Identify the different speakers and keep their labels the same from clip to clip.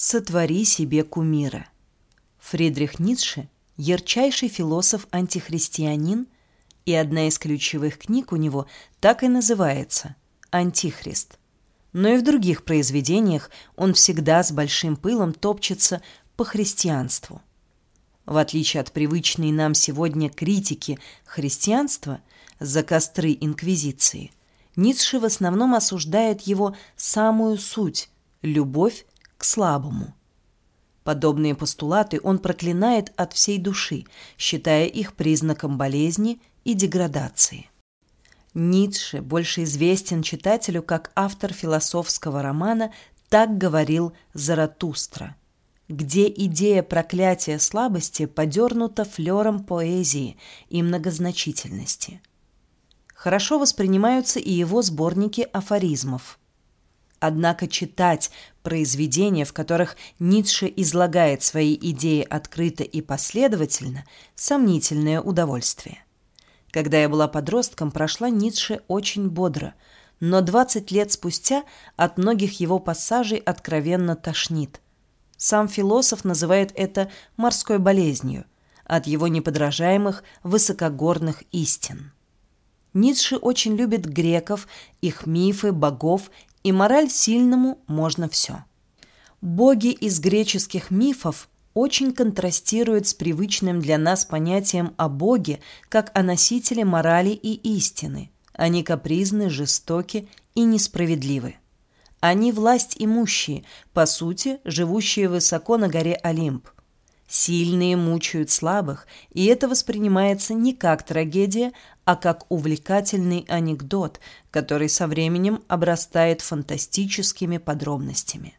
Speaker 1: Сотвори себе кумира. Фридрих Ницше – ярчайший философ-антихристианин, и одна из ключевых книг у него так и называется «Антихрист». Но и в других произведениях он всегда с большим пылом топчется по христианству. В отличие от привычной нам сегодня критики христианства за костры инквизиции, Ницше в основном осуждает его самую суть – любовь к слабому. Подобные постулаты он проклинает от всей души, считая их признаком болезни и деградации. Ницше больше известен читателю как автор философского романа «Так говорил Заратустра», где идея проклятия слабости подернута флером поэзии и многозначительности. Хорошо воспринимаются и его сборники афоризмов. Однако читать произведения, в которых Ницше излагает свои идеи открыто и последовательно, сомнительное удовольствие. Когда я была подростком, прошла Ницше очень бодро, но 20 лет спустя от многих его пассажей откровенно тошнит. Сам философ называет это морской болезнью от его неподражаемых высокогорных истин. Ницше очень любит греков, их мифы, богов и мораль сильному можно все. Боги из греческих мифов очень контрастируют с привычным для нас понятием о Боге как о носителе морали и истины. Они капризны, жестоки и несправедливы. Они власть имущие, по сути, живущие высоко на горе Олимп. Сильные мучают слабых, и это воспринимается не как трагедия, а как увлекательный анекдот, который со временем обрастает фантастическими подробностями.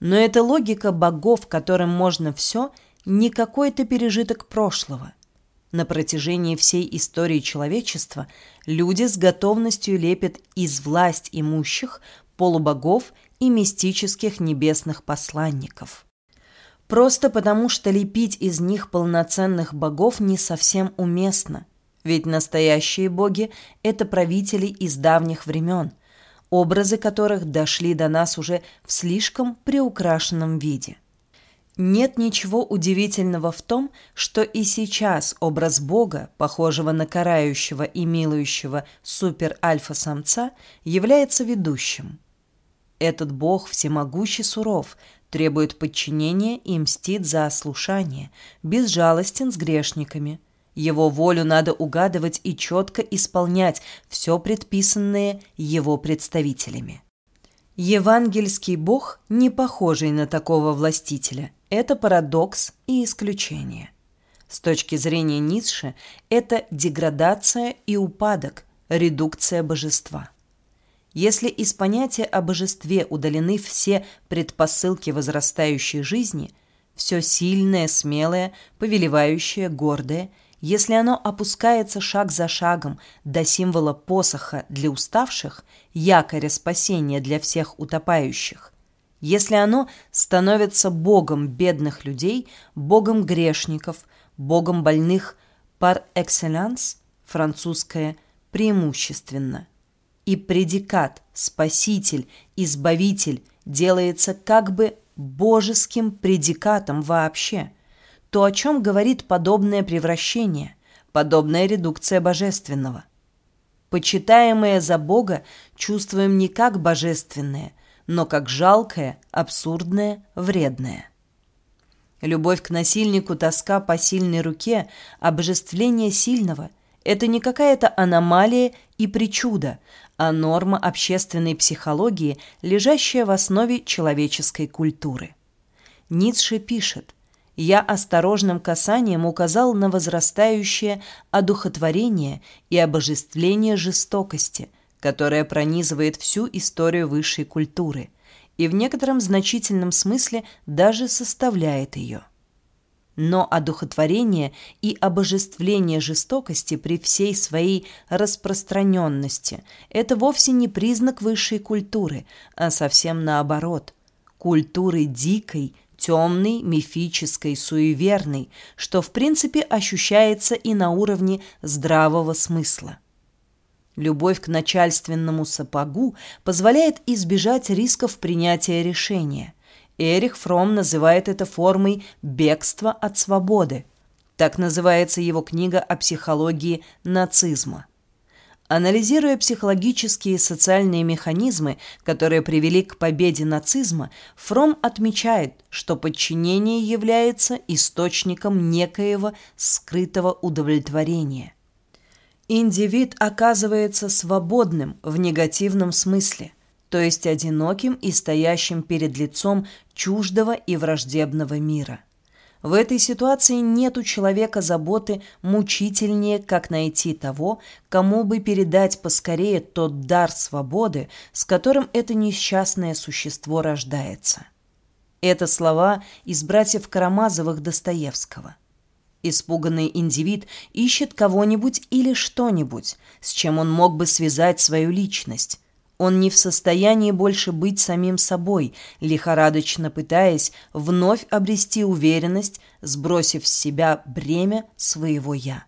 Speaker 1: Но эта логика богов, которым можно все, не какой-то пережиток прошлого. На протяжении всей истории человечества люди с готовностью лепят из власть имущих полубогов и мистических небесных посланников. Просто потому, что лепить из них полноценных богов не совсем уместно, ведь настоящие боги – это правители из давних времен, образы которых дошли до нас уже в слишком приукрашенном виде. Нет ничего удивительного в том, что и сейчас образ Бога, похожего на карающего и милующего супер-альфа-самца, является ведущим. Этот Бог всемогущий суров, требует подчинения и мстит за ослушание, безжалостен с грешниками. Его волю надо угадывать и четко исполнять все предписанное его представителями. Евангельский Бог, не похожий на такого властителя, это парадокс и исключение. С точки зрения Ницше, это деградация и упадок, редукция божества. Если из понятия о божестве удалены все предпосылки возрастающей жизни, все сильное, смелое, повелевающее, гордое, если оно опускается шаг за шагом до символа посоха для уставших, якоря спасения для всех утопающих, если оно становится богом бедных людей, богом грешников, богом больных par excellence, французское преимущественно – и предикат «спаситель», «избавитель» делается как бы божеским предикатом вообще. То, о чем говорит подобное превращение, подобная редукция божественного. Почитаемое за Бога чувствуем не как божественное, но как жалкое, абсурдное, вредное. Любовь к насильнику, тоска по сильной руке, обожествление сильного – это не какая-то аномалия и причуда, а норма общественной психологии, лежащая в основе человеческой культуры. Ницше пишет, «Я осторожным касанием указал на возрастающее одухотворение и обожествление жестокости, которое пронизывает всю историю высшей культуры и в некотором значительном смысле даже составляет ее». Но одухотворение и обожествление жестокости при всей своей распространенности – это вовсе не признак высшей культуры, а совсем наоборот. Культуры дикой, темной, мифической, суеверной, что в принципе ощущается и на уровне здравого смысла. Любовь к начальственному сапогу позволяет избежать рисков принятия решения – Эрих Фром называет это формой бегства от свободы. Так называется его книга о психологии нацизма. Анализируя психологические и социальные механизмы, которые привели к победе нацизма, Фром отмечает, что подчинение является источником некоего скрытого удовлетворения. Индивид оказывается свободным в негативном смысле, то есть одиноким и стоящим перед лицом чуждого и враждебного мира. В этой ситуации нет у человека заботы мучительнее, как найти того, кому бы передать поскорее тот дар свободы, с которым это несчастное существо рождается. Это слова из братьев Карамазовых Достоевского. Испуганный индивид ищет кого-нибудь или что-нибудь, с чем он мог бы связать свою личность, он не в состоянии больше быть самим собой, лихорадочно пытаясь вновь обрести уверенность, сбросив с себя бремя своего «я».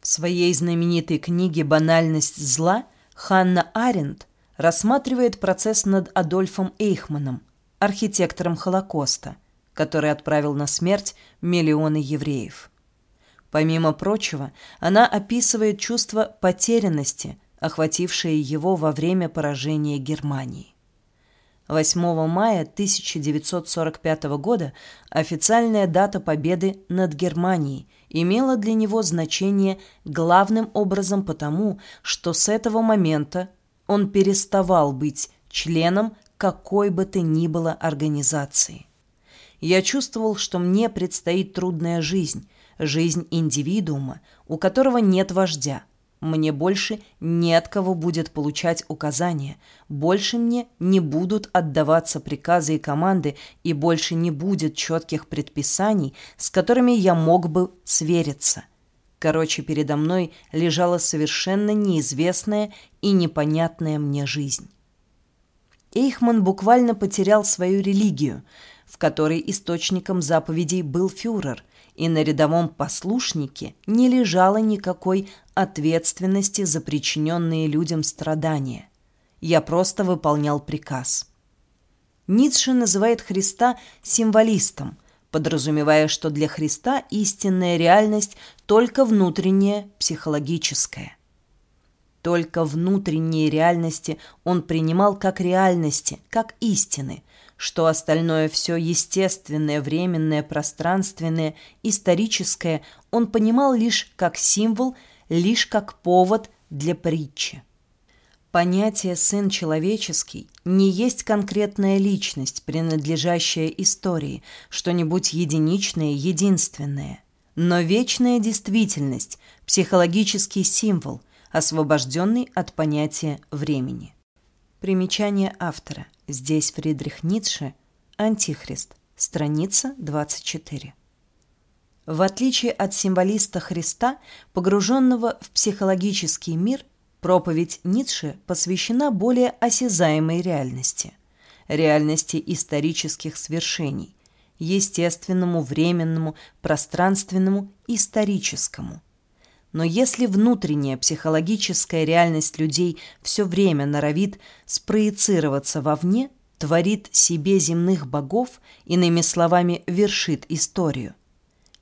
Speaker 1: В своей знаменитой книге «Банальность зла» Ханна Аренд рассматривает процесс над Адольфом Эйхманом, архитектором Холокоста, который отправил на смерть миллионы евреев. Помимо прочего, она описывает чувство потерянности – охватившее его во время поражения Германии. 8 мая 1945 года официальная дата победы над Германией имела для него значение главным образом потому, что с этого момента он переставал быть членом какой бы то ни было организации. Я чувствовал, что мне предстоит трудная жизнь, жизнь индивидуума, у которого нет вождя – мне больше не от кого будет получать указания, больше мне не будут отдаваться приказы и команды, и больше не будет четких предписаний, с которыми я мог бы свериться. Короче, передо мной лежала совершенно неизвестная и непонятная мне жизнь. Эйхман буквально потерял свою религию, в которой источником заповедей был фюрер – и на рядовом послушнике не лежало никакой ответственности за причиненные людям страдания. Я просто выполнял приказ. Ницше называет Христа символистом, подразумевая, что для Христа истинная реальность только внутренняя, психологическая. Только внутренние реальности он принимал как реальности, как истины, что остальное все естественное, временное, пространственное, историческое он понимал лишь как символ, лишь как повод для притчи. Понятие «сын человеческий» не есть конкретная личность, принадлежащая истории, что-нибудь единичное, единственное, но вечная действительность, психологический символ, освобожденный от понятия времени. Примечание автора – Здесь Фридрих Ницше «Антихрист», страница 24. В отличие от символиста Христа, погруженного в психологический мир, проповедь Ницше посвящена более осязаемой реальности, реальности исторических свершений, естественному, временному, пространственному, историческому. Но если внутренняя психологическая реальность людей все время норовит спроецироваться вовне, творит себе земных богов, иными словами, вершит историю.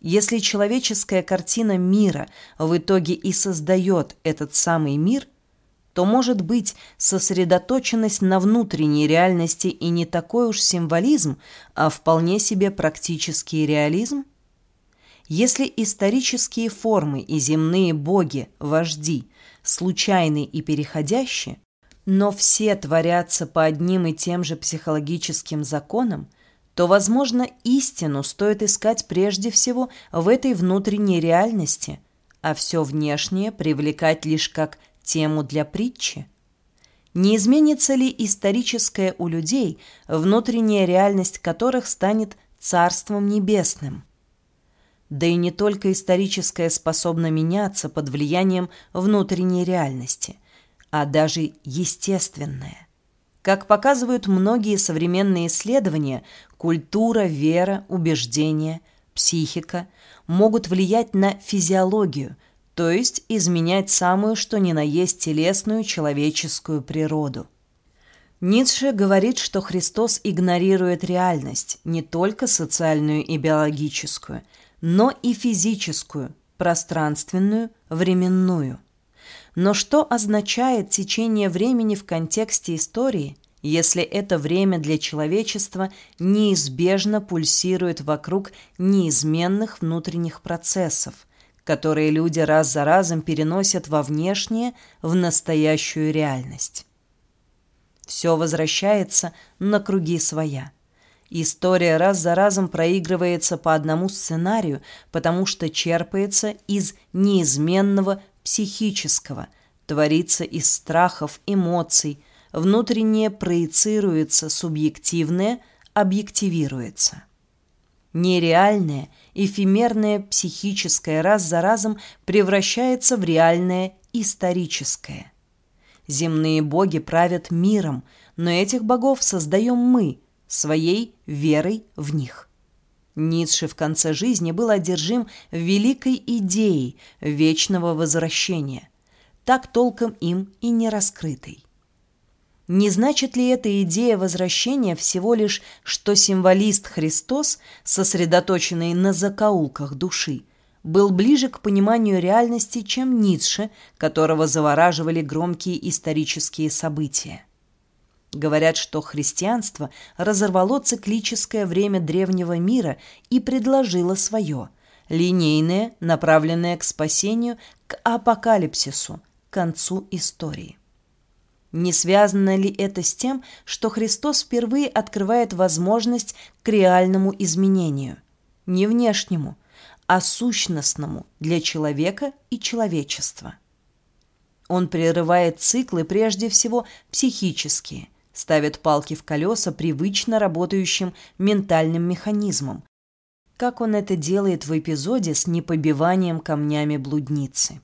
Speaker 1: Если человеческая картина мира в итоге и создает этот самый мир, то, может быть, сосредоточенность на внутренней реальности и не такой уж символизм, а вполне себе практический реализм – если исторические формы и земные боги, вожди, случайны и переходящие, но все творятся по одним и тем же психологическим законам, то, возможно, истину стоит искать прежде всего в этой внутренней реальности, а все внешнее привлекать лишь как тему для притчи. Не изменится ли историческое у людей, внутренняя реальность которых станет Царством Небесным – да и не только историческое способно меняться под влиянием внутренней реальности, а даже естественное. Как показывают многие современные исследования, культура, вера, убеждения, психика могут влиять на физиологию, то есть изменять самую что ни на есть телесную человеческую природу. Ницше говорит, что Христос игнорирует реальность, не только социальную и биологическую, но и физическую, пространственную, временную. Но что означает течение времени в контексте истории, если это время для человечества неизбежно пульсирует вокруг неизменных внутренних процессов, которые люди раз за разом переносят во внешнее, в настоящую реальность? Все возвращается на круги своя. История раз за разом проигрывается по одному сценарию, потому что черпается из неизменного психического, творится из страхов, эмоций, внутреннее проецируется, субъективное объективируется. Нереальное, эфемерное психическое раз за разом превращается в реальное историческое. Земные боги правят миром, но этих богов создаем мы, своей верой в них. Ницше в конце жизни был одержим великой идеей вечного возвращения, так толком им и не раскрытой. Не значит ли эта идея возвращения всего лишь, что символист Христос, сосредоточенный на закоулках души, был ближе к пониманию реальности, чем Ницше, которого завораживали громкие исторические события? Говорят, что христианство разорвало циклическое время древнего мира и предложило свое, линейное, направленное к спасению, к апокалипсису, к концу истории. Не связано ли это с тем, что Христос впервые открывает возможность к реальному изменению, не внешнему, а сущностному для человека и человечества? Он прерывает циклы прежде всего психические, ставит палки в колеса привычно работающим ментальным механизмом, как он это делает в эпизоде с непобиванием камнями блудницы.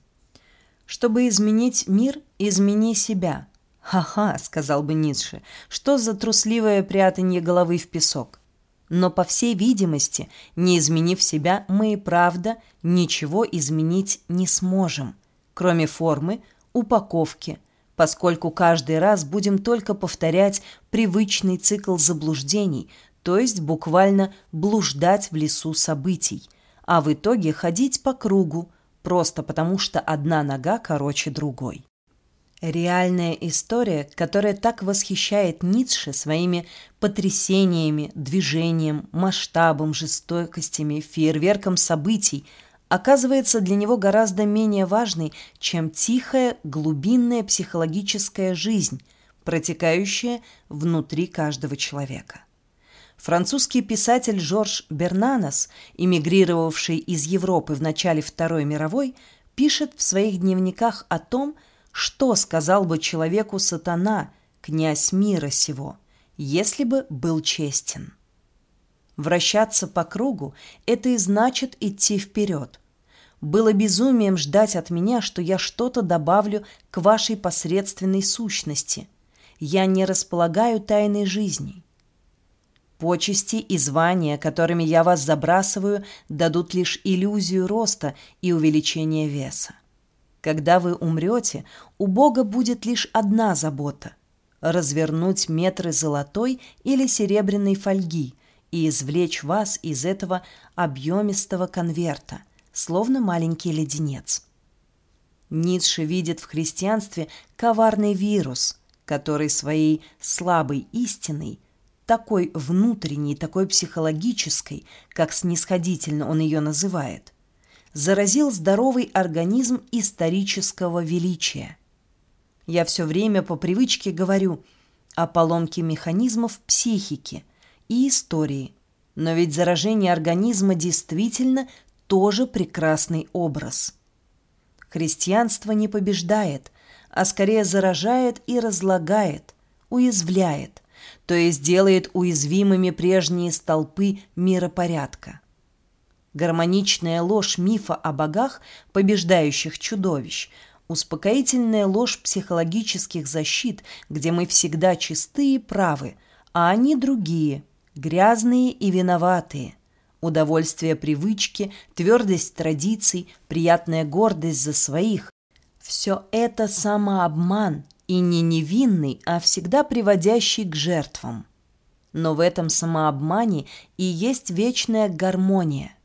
Speaker 1: Чтобы изменить мир, измени себя. «Ха-ха», — сказал бы Ницше, — «что за трусливое прятанье головы в песок?» Но, по всей видимости, не изменив себя, мы и правда ничего изменить не сможем, кроме формы, упаковки – поскольку каждый раз будем только повторять привычный цикл заблуждений, то есть буквально блуждать в лесу событий, а в итоге ходить по кругу, просто потому что одна нога короче другой. Реальная история, которая так восхищает Ницше своими потрясениями, движением, масштабом, жестокостями, фейерверком событий – оказывается для него гораздо менее важной, чем тихая, глубинная психологическая жизнь, протекающая внутри каждого человека. Французский писатель Жорж Бернанос, эмигрировавший из Европы в начале Второй мировой, пишет в своих дневниках о том, что сказал бы человеку сатана, князь мира сего, если бы был честен. Вращаться по кругу – это и значит идти вперед, было безумием ждать от меня, что я что-то добавлю к вашей посредственной сущности. Я не располагаю тайной жизни. Почести и звания, которыми я вас забрасываю, дадут лишь иллюзию роста и увеличения веса. Когда вы умрете, у Бога будет лишь одна забота – развернуть метры золотой или серебряной фольги и извлечь вас из этого объемистого конверта – словно маленький леденец. Ницше видит в христианстве коварный вирус, который своей слабой истиной, такой внутренней, такой психологической, как снисходительно он ее называет, заразил здоровый организм исторического величия. Я все время по привычке говорю о поломке механизмов психики и истории, но ведь заражение организма действительно тоже прекрасный образ. Христианство не побеждает, а скорее заражает и разлагает, уязвляет, то есть делает уязвимыми прежние столпы миропорядка. Гармоничная ложь мифа о богах, побеждающих чудовищ, успокоительная ложь психологических защит, где мы всегда чистые и правы, а они другие, грязные и виноватые – удовольствие привычки, твердость традиций, приятная гордость за своих. Все это самообман и не невинный, а всегда приводящий к жертвам. Но в этом самообмане и есть вечная гармония.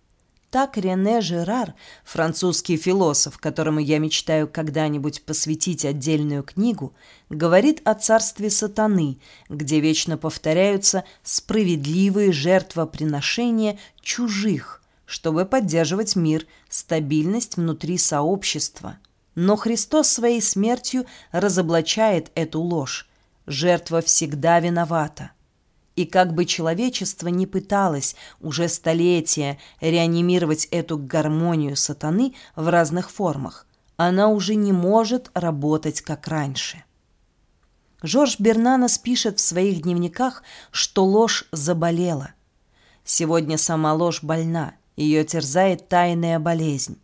Speaker 1: Так Рене Жерар, французский философ, которому я мечтаю когда-нибудь посвятить отдельную книгу, говорит о царстве сатаны, где вечно повторяются справедливые жертвоприношения чужих, чтобы поддерживать мир, стабильность внутри сообщества. Но Христос своей смертью разоблачает эту ложь. Жертва всегда виновата. И как бы человечество не пыталось уже столетия реанимировать эту гармонию сатаны в разных формах, она уже не может работать как раньше. Жорж Бернанос пишет в своих дневниках, что ложь заболела. Сегодня сама ложь больна, ее терзает тайная болезнь.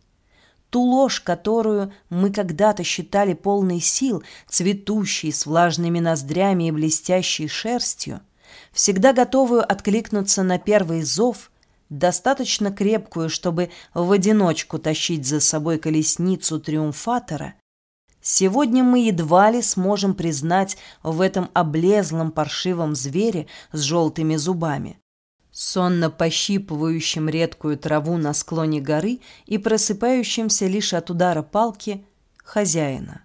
Speaker 1: Ту ложь, которую мы когда-то считали полной сил, цветущей, с влажными ноздрями и блестящей шерстью – всегда готовую откликнуться на первый зов, достаточно крепкую, чтобы в одиночку тащить за собой колесницу триумфатора, сегодня мы едва ли сможем признать в этом облезлом паршивом звере с желтыми зубами, сонно пощипывающим редкую траву на склоне горы и просыпающимся лишь от удара палки хозяина.